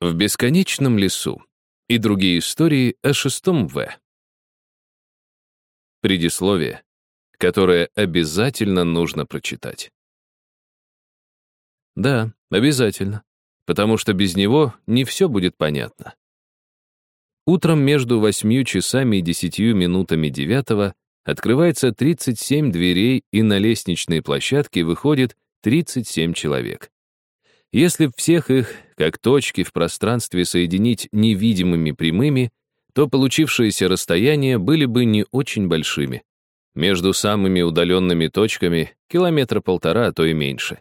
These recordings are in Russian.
В бесконечном лесу. И другие истории о шестом В. Предисловие, которое обязательно нужно прочитать. Да, обязательно, потому что без него не все будет понятно. Утром между восьмью часами и десятью минутами девятого открывается 37 дверей, и на лестничные площадки выходит 37 человек. Если всех их, как точки в пространстве, соединить невидимыми прямыми, то получившиеся расстояния были бы не очень большими. Между самыми удаленными точками километра полтора, а то и меньше.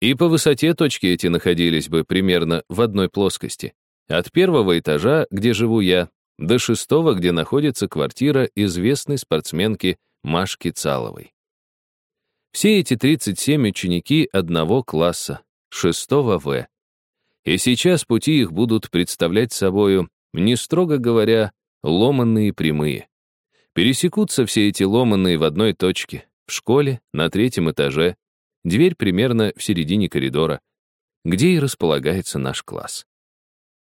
И по высоте точки эти находились бы примерно в одной плоскости. От первого этажа, где живу я, до шестого, где находится квартира известной спортсменки Машки Цаловой. Все эти 37 ученики одного класса, шестого В. И сейчас пути их будут представлять собою, не строго говоря, ломанные прямые. Пересекутся все эти ломанные в одной точке, в школе, на третьем этаже, дверь примерно в середине коридора, где и располагается наш класс.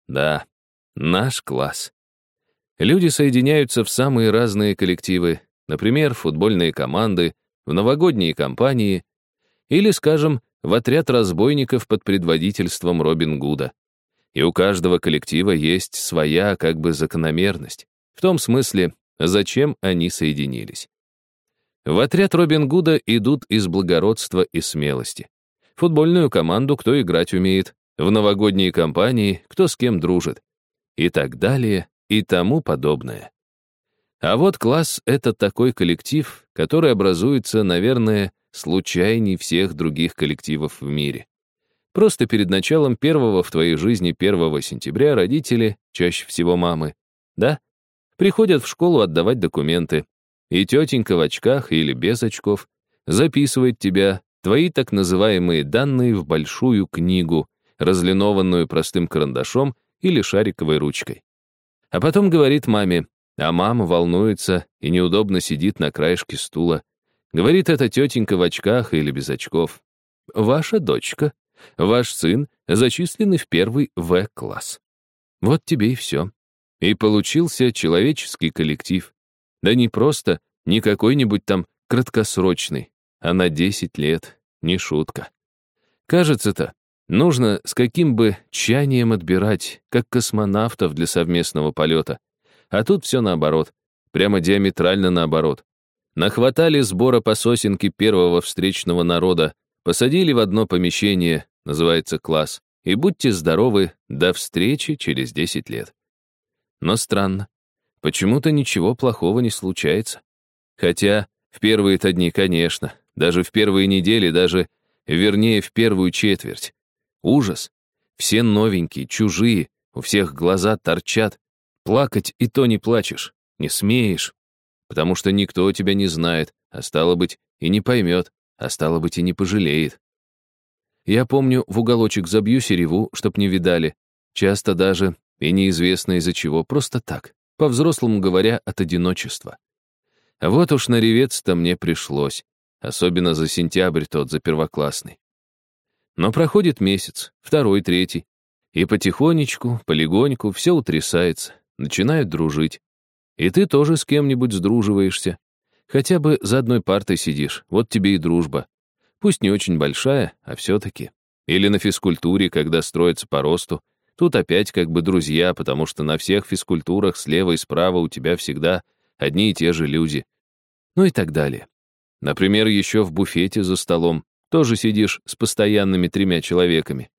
Да, наш класс. Люди соединяются в самые разные коллективы, например, футбольные команды, в новогодние компании или, скажем, в отряд разбойников под предводительством Робин Гуда. И у каждого коллектива есть своя как бы закономерность. В том смысле, зачем они соединились. В отряд Робин Гуда идут из благородства и смелости. Футбольную команду кто играть умеет, в новогодние компании кто с кем дружит. И так далее, и тому подобное. А вот класс — это такой коллектив, который образуется, наверное, случайней всех других коллективов в мире. Просто перед началом первого в твоей жизни 1 сентября родители, чаще всего мамы, да, приходят в школу отдавать документы, и тетенька в очках или без очков записывает тебя, твои так называемые данные в большую книгу, разлинованную простым карандашом или шариковой ручкой. А потом говорит маме, а мама волнуется и неудобно сидит на краешке стула, Говорит эта тетенька в очках или без очков. Ваша дочка, ваш сын зачислены в первый В-класс. Вот тебе и все. И получился человеческий коллектив. Да не просто, не какой-нибудь там краткосрочный, а на 10 лет, не шутка. Кажется-то, нужно с каким бы тщанием отбирать, как космонавтов для совместного полета. А тут все наоборот, прямо диаметрально наоборот. Нахватали сбора по сосенке первого встречного народа, посадили в одно помещение, называется класс, и будьте здоровы, до встречи через 10 лет. Но странно, почему-то ничего плохого не случается. Хотя в первые-то дни, конечно, даже в первые недели, даже, вернее, в первую четверть. Ужас. Все новенькие, чужие, у всех глаза торчат. Плакать и то не плачешь, не смеешь, потому что никто тебя не знает, а стало быть, и не поймет, а стало быть, и не пожалеет. Я помню, в уголочек забью сереву, чтоб не видали, часто даже, и неизвестно из-за чего, просто так, по-взрослому говоря, от одиночества. А вот уж наревец-то мне пришлось, особенно за сентябрь тот, за первоклассный. Но проходит месяц, второй, третий, и потихонечку, полегоньку все утрясается, начинают дружить. И ты тоже с кем-нибудь сдруживаешься. Хотя бы за одной партой сидишь, вот тебе и дружба. Пусть не очень большая, а все-таки. Или на физкультуре, когда строится по росту. Тут опять как бы друзья, потому что на всех физкультурах слева и справа у тебя всегда одни и те же люди. Ну и так далее. Например, еще в буфете за столом тоже сидишь с постоянными тремя человеками.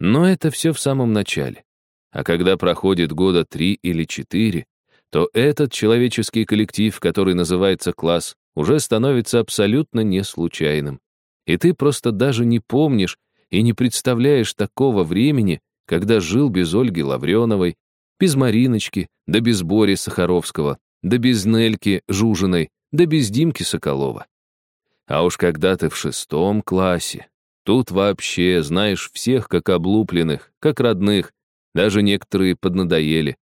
Но это все в самом начале. А когда проходит года три или четыре, то этот человеческий коллектив, который называется класс, уже становится абсолютно не случайным. И ты просто даже не помнишь и не представляешь такого времени, когда жил без Ольги Лавреновой, без Мариночки, да без Бори Сахаровского, да без Нельки Жужиной, да без Димки Соколова. А уж когда ты в шестом классе, тут вообще знаешь всех как облупленных, как родных, даже некоторые поднадоели.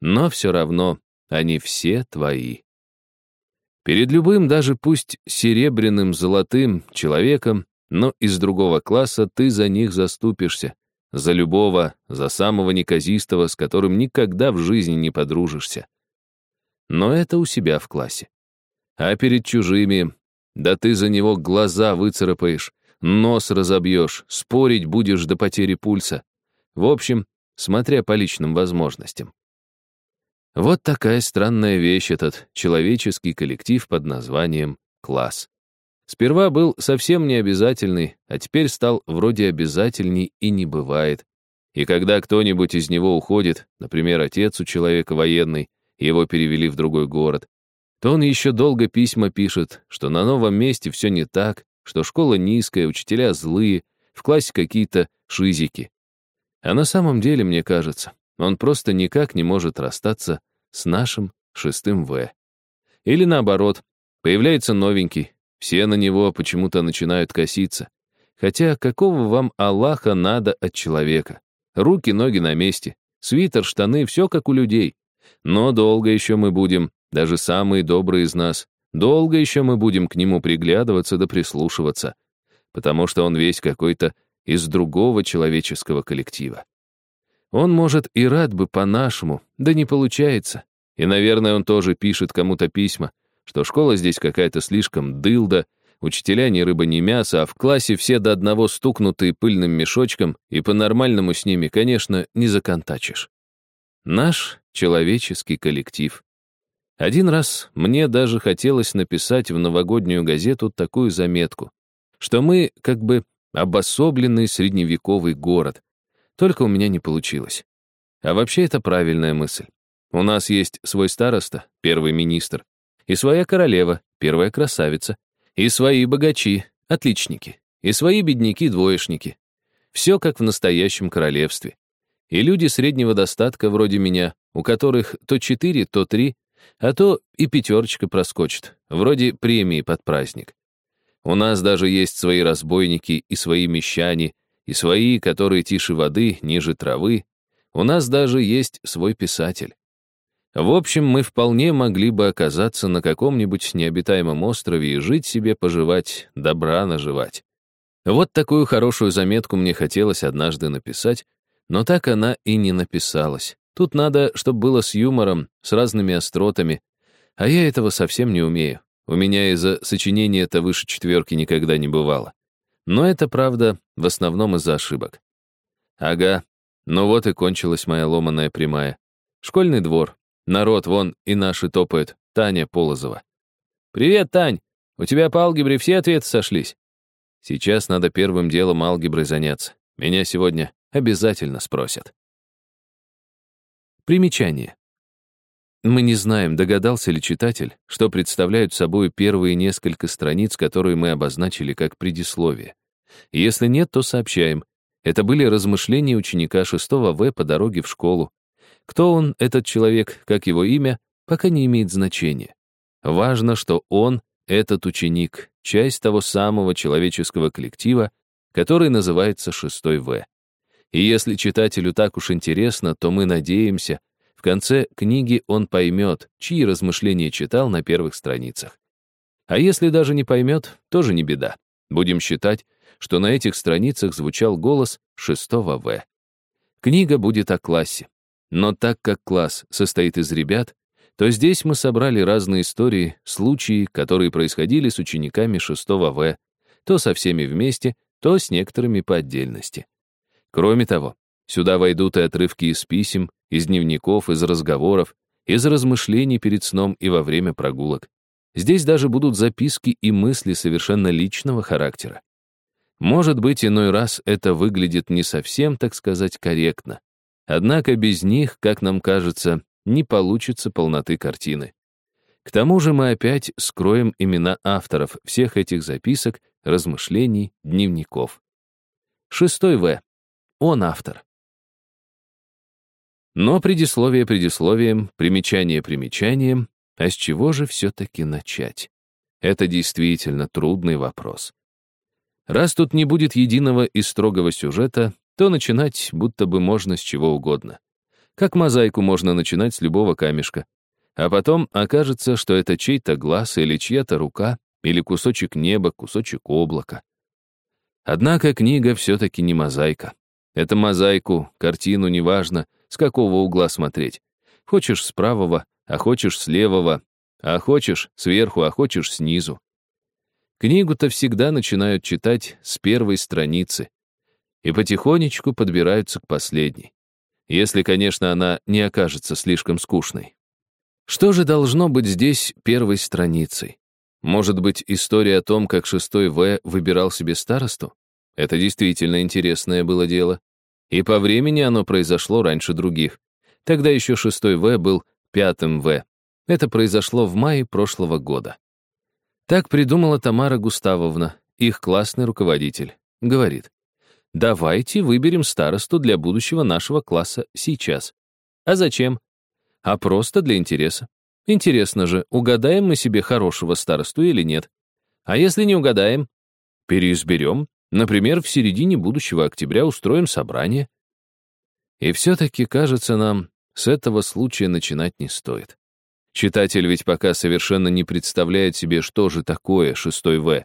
Но все равно они все твои. Перед любым, даже пусть серебряным, золотым человеком, но из другого класса ты за них заступишься, за любого, за самого неказистого, с которым никогда в жизни не подружишься. Но это у себя в классе. А перед чужими, да ты за него глаза выцарапаешь, нос разобьешь, спорить будешь до потери пульса. В общем, смотря по личным возможностям. Вот такая странная вещь этот человеческий коллектив под названием класс. Сперва был совсем не обязательный, а теперь стал вроде обязательней и не бывает. И когда кто-нибудь из него уходит, например, отец у человека военный, его перевели в другой город, то он еще долго письма пишет, что на новом месте все не так, что школа низкая, учителя злые, в классе какие-то шизики. А на самом деле, мне кажется, он просто никак не может расстаться с нашим шестым В. Или наоборот, появляется новенький, все на него почему-то начинают коситься. Хотя какого вам Аллаха надо от человека? Руки, ноги на месте, свитер, штаны, все как у людей. Но долго еще мы будем, даже самые добрые из нас, долго еще мы будем к нему приглядываться да прислушиваться, потому что он весь какой-то из другого человеческого коллектива. Он, может, и рад бы по-нашему, да не получается. И, наверное, он тоже пишет кому-то письма, что школа здесь какая-то слишком дылда, учителя ни рыба, ни мясо, а в классе все до одного стукнутые пыльным мешочком, и по-нормальному с ними, конечно, не законтачишь. Наш человеческий коллектив. Один раз мне даже хотелось написать в новогоднюю газету такую заметку, что мы как бы обособленный средневековый город. Только у меня не получилось. А вообще это правильная мысль. У нас есть свой староста, первый министр, и своя королева, первая красавица, и свои богачи, отличники, и свои бедняки-двоечники. Все как в настоящем королевстве. И люди среднего достатка вроде меня, у которых то четыре, то три, а то и пятерочка проскочит, вроде премии под праздник. У нас даже есть свои разбойники и свои мещане, и свои, которые тише воды, ниже травы. У нас даже есть свой писатель. В общем, мы вполне могли бы оказаться на каком-нибудь необитаемом острове и жить себе, поживать, добра наживать. Вот такую хорошую заметку мне хотелось однажды написать, но так она и не написалась. Тут надо, чтобы было с юмором, с разными остротами, а я этого совсем не умею. У меня из-за сочинения это выше четверки никогда не бывало. Но это, правда, в основном из-за ошибок. Ага, ну вот и кончилась моя ломаная прямая. Школьный двор, Народ вон и наши топают. Таня Полозова. «Привет, Тань! У тебя по алгебре все ответы сошлись?» Сейчас надо первым делом алгеброй заняться. Меня сегодня обязательно спросят. Примечание. Мы не знаем, догадался ли читатель, что представляют собой первые несколько страниц, которые мы обозначили как предисловие. Если нет, то сообщаем. Это были размышления ученика 6 В по дороге в школу, кто он, этот человек, как его имя, пока не имеет значения. Важно, что он, этот ученик, часть того самого человеческого коллектива, который называется шестой В. И если читателю так уж интересно, то мы надеемся, конце книги он поймет, чьи размышления читал на первых страницах. А если даже не поймет, тоже не беда. Будем считать, что на этих страницах звучал голос шестого В. Книга будет о классе. Но так как класс состоит из ребят, то здесь мы собрали разные истории, случаи, которые происходили с учениками 6 В, то со всеми вместе, то с некоторыми по отдельности. Кроме того, сюда войдут и отрывки из писем, из дневников, из разговоров, из размышлений перед сном и во время прогулок. Здесь даже будут записки и мысли совершенно личного характера. Может быть, иной раз это выглядит не совсем, так сказать, корректно, Однако без них, как нам кажется, не получится полноты картины. К тому же мы опять скроем имена авторов всех этих записок, размышлений, дневников. Шестой В. Он автор. Но предисловие предисловием, примечание примечанием, а с чего же все-таки начать? Это действительно трудный вопрос. Раз тут не будет единого и строгого сюжета, то начинать будто бы можно с чего угодно. Как мозаику можно начинать с любого камешка. А потом окажется, что это чей-то глаз или чья-то рука, или кусочек неба, кусочек облака. Однако книга все-таки не мозаика. Это мозаику, картину, неважно, с какого угла смотреть. Хочешь с правого, а хочешь с левого, а хочешь сверху, а хочешь снизу. Книгу-то всегда начинают читать с первой страницы и потихонечку подбираются к последней. Если, конечно, она не окажется слишком скучной. Что же должно быть здесь первой страницей? Может быть, история о том, как шестой В выбирал себе старосту? Это действительно интересное было дело. И по времени оно произошло раньше других. Тогда еще шестой В был пятым В. Это произошло в мае прошлого года. Так придумала Тамара Густавовна, их классный руководитель. Говорит, давайте выберем старосту для будущего нашего класса сейчас. А зачем? А просто для интереса. Интересно же, угадаем мы себе хорошего старосту или нет? А если не угадаем? Переизберем. Например, в середине будущего октября устроим собрание. И все-таки, кажется нам, с этого случая начинать не стоит. Читатель ведь пока совершенно не представляет себе, что же такое шестой В.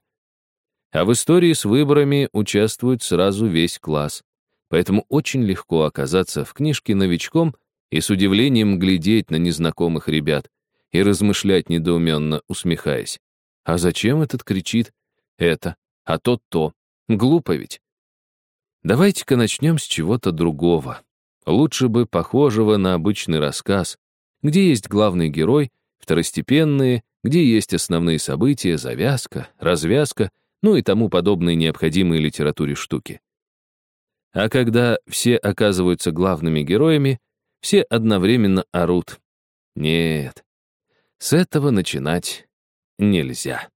А в истории с выборами участвует сразу весь класс. Поэтому очень легко оказаться в книжке новичком и с удивлением глядеть на незнакомых ребят и размышлять недоуменно, усмехаясь. А зачем этот кричит это, а тот то? Глупо ведь. Давайте-ка начнем с чего-то другого. Лучше бы похожего на обычный рассказ, где есть главный герой, второстепенные, где есть основные события, завязка, развязка, ну и тому подобные необходимые литературе штуки. А когда все оказываются главными героями, все одновременно орут. Нет, с этого начинать нельзя.